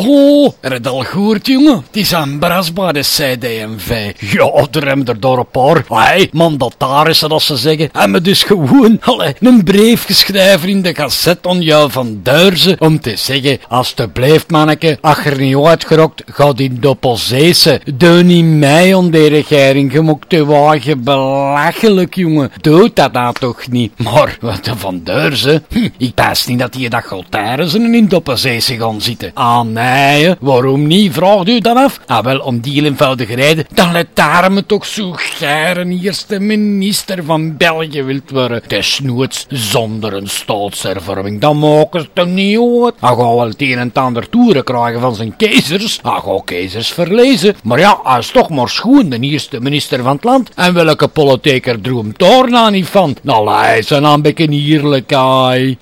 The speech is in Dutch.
Ho, er het al gehoord, jongen? Het is een bras bij de CD&V. Ja, er hebben er door een paar, hey, mandatarissen, dat ze zeggen, hebben dus gewoon, allee, een brief geschreven in de gazette aan jou van Duirzen, om te zeggen, alsjeblieft, manneke, als je er niet uitgerokt, gaat in doppelzeese. Doe niet mij aan de regering, je te wagen belachelijk, jongen. Doe dat nou toch niet. Maar, wat de van Duirzen, hm, ik pijs niet dat die dat Goltarissen in doppelzeese gaan zitten. Ah, nee, hè. waarom niet, vraagt u dan af? Ah, wel, om die eenvoudige reden, dan let daar me toch zo geiren eerste minister van België wilt worden. Desnoods zonder een staatshervorming, dan maken ze toch niet uit. Hij gaat wel het een en het ander toeren krijgen van zijn keizers. Hij gaat keizers verlezen. Maar ja, hij is toch maar schoon de eerste minister van het land. En welke politieker droomt daar nou niet van? Nou, hij is een beetje eerlijk, ai.